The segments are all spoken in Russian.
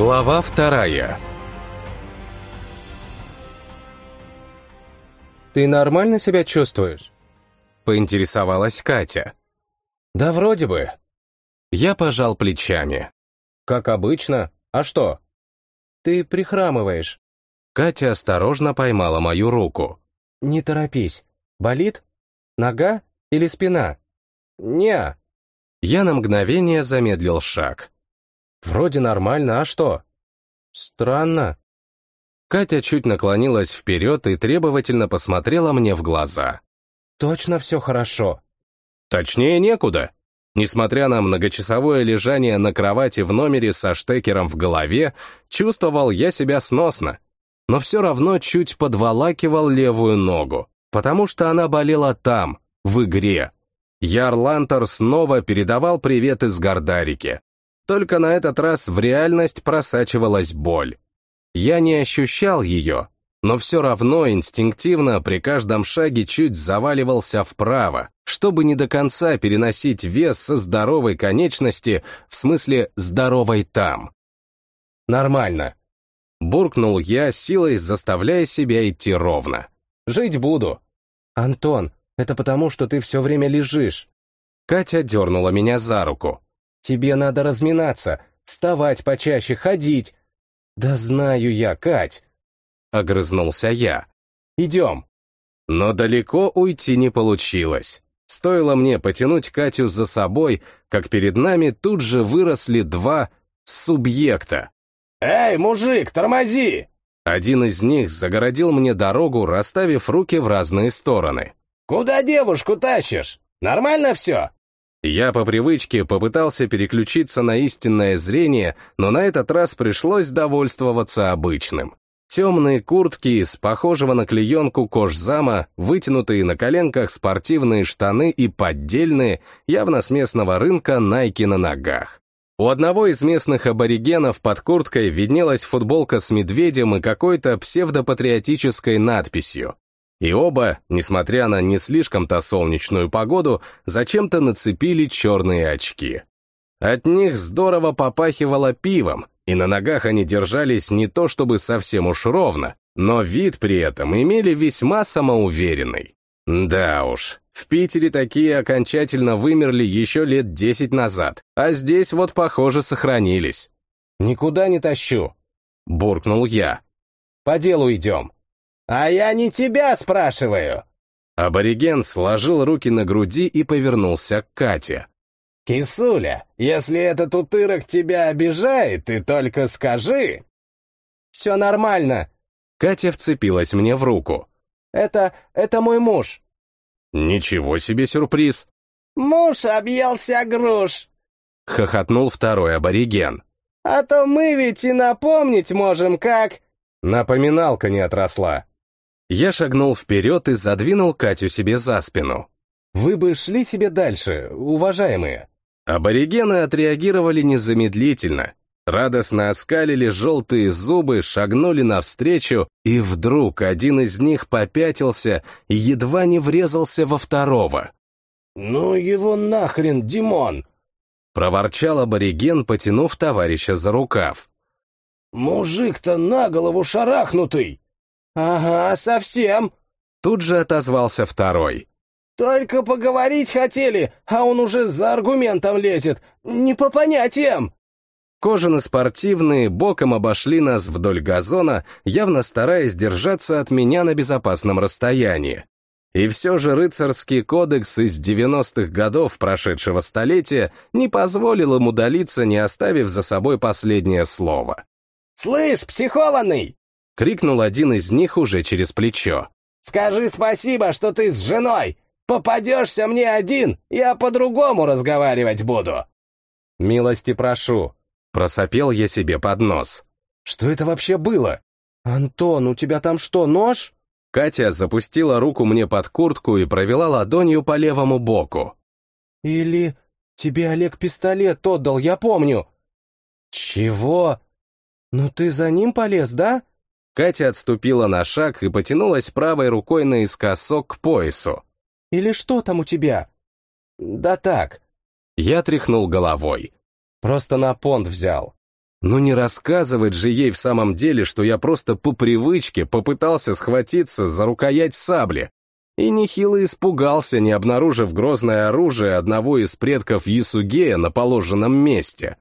Глава вторая «Ты нормально себя чувствуешь?» — поинтересовалась Катя. «Да вроде бы». Я пожал плечами. «Как обычно. А что?» «Ты прихрамываешь». Катя осторожно поймала мою руку. «Не торопись. Болит? Нога или спина?» «Не». Я на мгновение замедлил шаг. «Вроде нормально, а что?» «Странно». Катя чуть наклонилась вперед и требовательно посмотрела мне в глаза. «Точно все хорошо?» «Точнее некуда», Несмотря на многочасовое лежание на кровати в номере со штекером в голове, чувствовал я себя сносно, но все равно чуть подволакивал левую ногу, потому что она болела там, в игре. Яр Лантер снова передавал привет из Гордарики. Только на этот раз в реальность просачивалась боль. Я не ощущал ее, но все равно инстинктивно при каждом шаге чуть заваливался вправо, чтобы не до конца переносить вес со здоровой конечности, в смысле здоровой там. «Нормально», — буркнул я, силой заставляя себя идти ровно. «Жить буду». «Антон, это потому, что ты все время лежишь». Катя дернула меня за руку. «Тебе надо разминаться, вставать почаще, ходить». «Да знаю я, Кать». — огрызнулся я. «Идем». Но далеко уйти не получилось. Стоило мне потянуть Катю за собой, как перед нами тут же выросли два субъекта. «Эй, мужик, тормози!» Один из них загородил мне дорогу, расставив руки в разные стороны. «Куда девушку тащишь? Нормально все?» Я по привычке попытался переключиться на истинное зрение, но на этот раз пришлось довольствоваться обычным. Темные куртки из похожего на клеенку кожзама, вытянутые на коленках спортивные штаны и поддельные, явно с местного рынка, найки на ногах. У одного из местных аборигенов под курткой виднелась футболка с медведем и какой-то псевдопатриотической надписью. И оба, несмотря на не слишком-то солнечную погоду, зачем-то нацепили черные очки. От них здорово попахивало пивом, и на ногах они держались не то чтобы совсем уж ровно, но вид при этом имели весьма самоуверенный. Да уж, в Питере такие окончательно вымерли еще лет десять назад, а здесь вот, похоже, сохранились. «Никуда не тащу», — буркнул я. «По делу идем». «А я не тебя спрашиваю». Абориген сложил руки на груди и повернулся к Кате. «Кисуля, если этот утырок тебя обижает, ты только скажи!» «Все нормально!» Катя вцепилась мне в руку. «Это... это мой муж!» «Ничего себе сюрприз!» «Муж объелся груш!» — хохотнул второй абориген. «А то мы ведь и напомнить можем, как...» Напоминалка не отросла. Я шагнул вперед и задвинул Катю себе за спину. «Вы бы шли себе дальше, уважаемые!» Аборигены отреагировали незамедлительно, радостно оскалили желтые зубы, шагнули навстречу, и вдруг один из них попятился и едва не врезался во второго. «Ну его нахрен, Димон!» — проворчал абориген, потянув товарища за рукав. «Мужик-то на голову шарахнутый!» «Ага, совсем!» Тут же отозвался второй. Только поговорить хотели, а он уже за аргументом лезет. Не по понятиям. Кожано-спортивные боком обошли нас вдоль газона, явно стараясь держаться от меня на безопасном расстоянии. И все же рыцарский кодекс из 90-х годов прошедшего столетия не позволил им удалиться, не оставив за собой последнее слово. «Слышь, психованный!» — крикнул один из них уже через плечо. «Скажи спасибо, что ты с женой! Попадешься мне один, я по-другому разговаривать буду. Милости прошу. Просопел я себе под нос. Что это вообще было? Антон, у тебя там что, нож? Катя запустила руку мне под куртку и провела ладонью по левому боку. Или тебе Олег пистолет отдал, я помню. Чего? Ну ты за ним полез, да? Катя отступила на шаг и потянулась правой рукой наискосок к поясу. Или что там у тебя?» «Да так». Я тряхнул головой. «Просто на понт взял». Но не рассказывать же ей в самом деле, что я просто по привычке попытался схватиться за рукоять сабли. И нехило испугался, не обнаружив грозное оружие одного из предков Ясугея на положенном месте.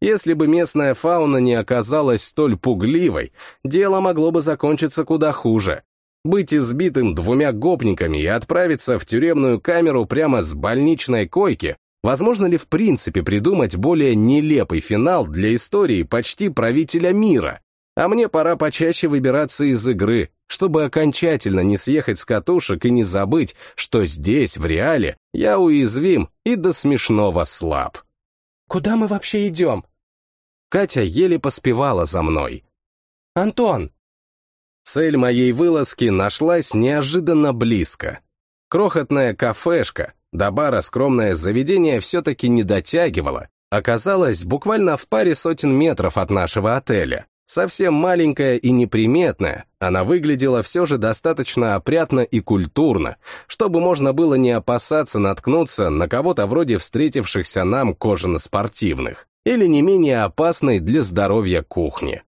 Если бы местная фауна не оказалась столь пугливой, дело могло бы закончиться куда хуже. Быть избитым двумя гопниками и отправиться в тюремную камеру прямо с больничной койки Возможно ли в принципе придумать более нелепый финал для истории почти правителя мира? А мне пора почаще выбираться из игры, чтобы окончательно не съехать с катушек и не забыть, что здесь, в реале, я уязвим и до смешного слаб. «Куда мы вообще идем?» Катя еле поспевала за мной. «Антон!» Цель моей вылазки нашлась неожиданно близко. Крохотная кафешка, до бара скромное заведение все-таки не дотягивало, оказалось буквально в паре сотен метров от нашего отеля. Совсем маленькая и неприметная, она выглядела все же достаточно опрятно и культурно, чтобы можно было не опасаться наткнуться на кого-то вроде встретившихся нам кожано-спортивных или не менее опасной для здоровья кухни.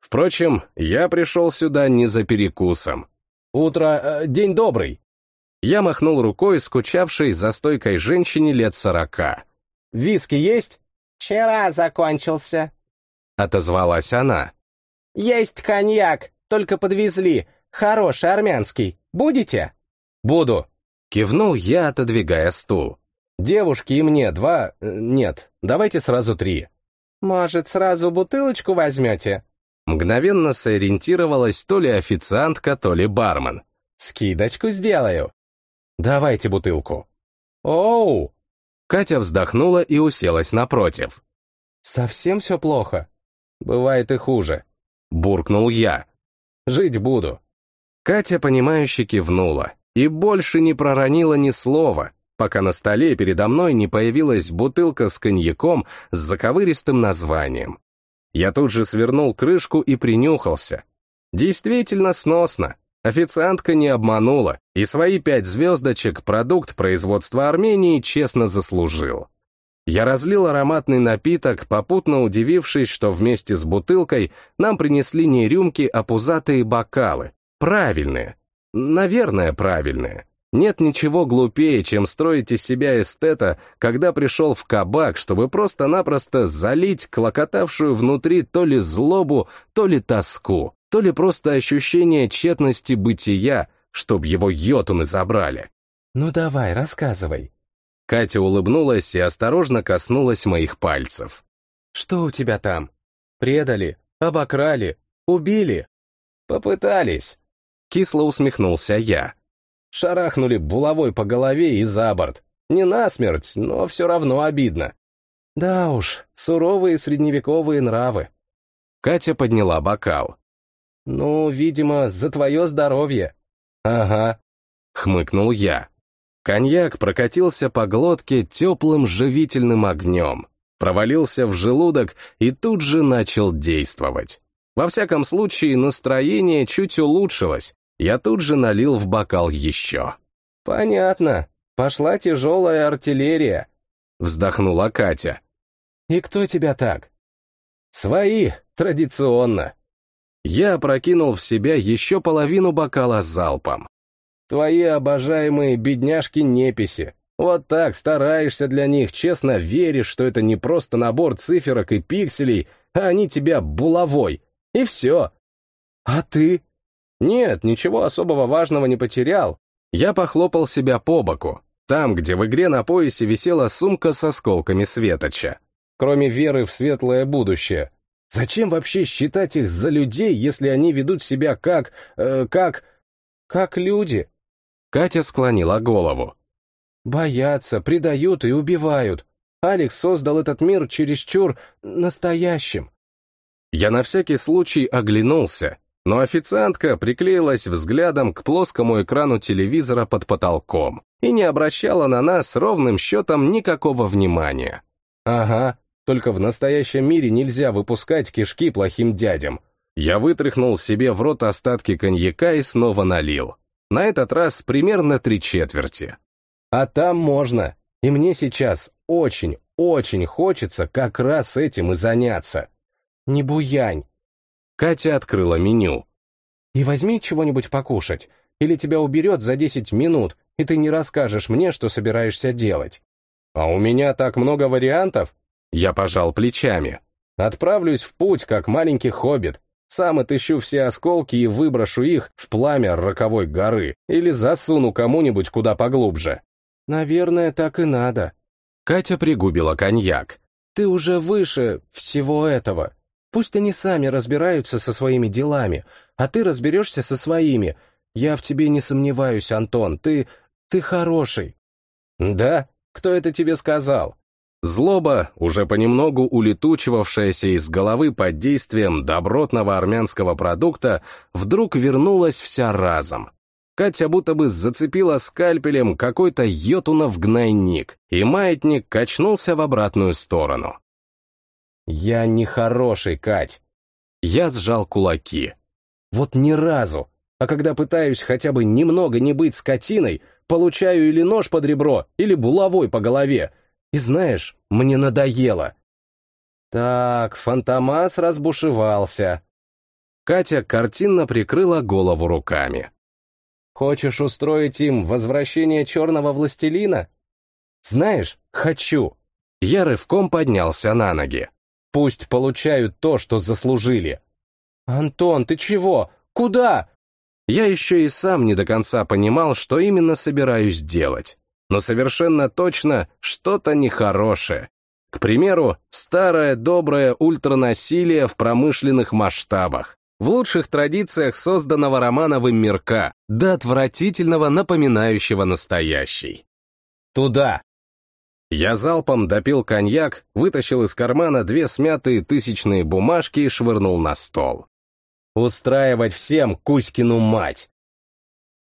Впрочем, я пришел сюда не за перекусом. «Утро... Э, день добрый!» Я махнул рукой скучавшей за стойкой женщине лет сорока. «Виски есть?» «Вчера закончился», — отозвалась она. «Есть коньяк, только подвезли. Хороший армянский. Будете?» «Буду», — кивнул я, отодвигая стул. «Девушки и мне два... Э, нет, давайте сразу три». «Может, сразу бутылочку возьмете?» Мгновенно сориентировалась то ли официантка, то ли бармен. «Скидочку сделаю». Давайте бутылку. Оу! Катя вздохнула и уселась напротив. Совсем все плохо. Бывает и хуже. Буркнул я. Жить буду. Катя, понимающе кивнула и больше не проронила ни слова, пока на столе передо мной не появилась бутылка с коньяком с заковыристым названием. Я тут же свернул крышку и принюхался. Действительно сносно. Официантка не обманула, и свои пять звездочек продукт производства Армении честно заслужил. Я разлил ароматный напиток, попутно удивившись, что вместе с бутылкой нам принесли не рюмки, а пузатые бокалы. Правильные. Наверное, правильные. Нет ничего глупее, чем строить из себя эстета, когда пришел в кабак, чтобы просто-напросто залить клокотавшую внутри то ли злобу, то ли тоску то ли просто ощущение тщетности бытия, чтоб его йотуны забрали. «Ну давай, рассказывай». Катя улыбнулась и осторожно коснулась моих пальцев. «Что у тебя там? Предали? Обокрали? Убили?» «Попытались», — кисло усмехнулся я. «Шарахнули булавой по голове и за борт. Не насмерть, но все равно обидно. Да уж, суровые средневековые нравы». Катя подняла бокал. «Ну, видимо, за твое здоровье». «Ага», — хмыкнул я. Коньяк прокатился по глотке теплым живительным огнем, провалился в желудок и тут же начал действовать. Во всяком случае, настроение чуть улучшилось. Я тут же налил в бокал еще. «Понятно. Пошла тяжелая артиллерия», — вздохнула Катя. «И кто тебя так?» «Свои, традиционно», я опрокинул в себя еще половину бокала залпом. Твои обожаемые бедняжки-неписи. Вот так стараешься для них, честно веришь, что это не просто набор циферок и пикселей, а они тебя булавой. И все. А ты? Нет, ничего особого важного не потерял. Я похлопал себя по боку, там, где в игре на поясе висела сумка с осколками светоча. Кроме веры в светлое будущее, Зачем вообще считать их за людей, если они ведут себя как... Э, как... как люди? Катя склонила голову. Боятся, предают и убивают. Алекс создал этот мир чересчур настоящим. Я на всякий случай оглянулся, но официантка приклеилась взглядом к плоскому экрану телевизора под потолком и не обращала на нас ровным счетом никакого внимания. Ага, только в настоящем мире нельзя выпускать кишки плохим дядям. Я вытряхнул себе в рот остатки коньяка и снова налил. На этот раз примерно три четверти. А там можно. И мне сейчас очень, очень хочется как раз этим и заняться. не буянь. Катя открыла меню. И возьми чего-нибудь покушать, или тебя уберет за 10 минут, и ты не расскажешь мне, что собираешься делать. А у меня так много вариантов. Я пожал плечами. Отправлюсь в путь, как маленький хоббит. Сам отыщу все осколки и выброшу их в пламя роковой горы или засуну кому-нибудь куда поглубже. Наверное, так и надо. Катя пригубила коньяк. Ты уже выше всего этого. Пусть они сами разбираются со своими делами, а ты разберешься со своими. Я в тебе не сомневаюсь, Антон, ты... ты хороший. Да? Кто это тебе сказал? Злоба, уже понемногу улетучивавшаяся из головы под действием добротного армянского продукта, вдруг вернулась вся разом. Катя будто бы зацепила скальпелем какой-то йотунов гнойник, и маятник качнулся в обратную сторону. «Я не хороший, Кать!» Я сжал кулаки. «Вот ни разу! А когда пытаюсь хотя бы немного не быть скотиной, получаю или нож под ребро, или булавой по голове. И знаешь, мне надоело. Так, Фантомас разбушевался. Катя картинно прикрыла голову руками. Хочешь устроить им возвращение черного властелина? Знаешь, хочу. Я рывком поднялся на ноги. Пусть получают то, что заслужили. Антон, ты чего? Куда? Я еще и сам не до конца понимал, что именно собираюсь делать. Но совершенно точно что-то нехорошее. К примеру, старое доброе ультранасилие в промышленных масштабах, в лучших традициях созданного Романовым мирка, до отвратительного напоминающего настоящий. Туда! Я залпом допил коньяк, вытащил из кармана две смятые тысячные бумажки и швырнул на стол устраивать всем Кузькину мать.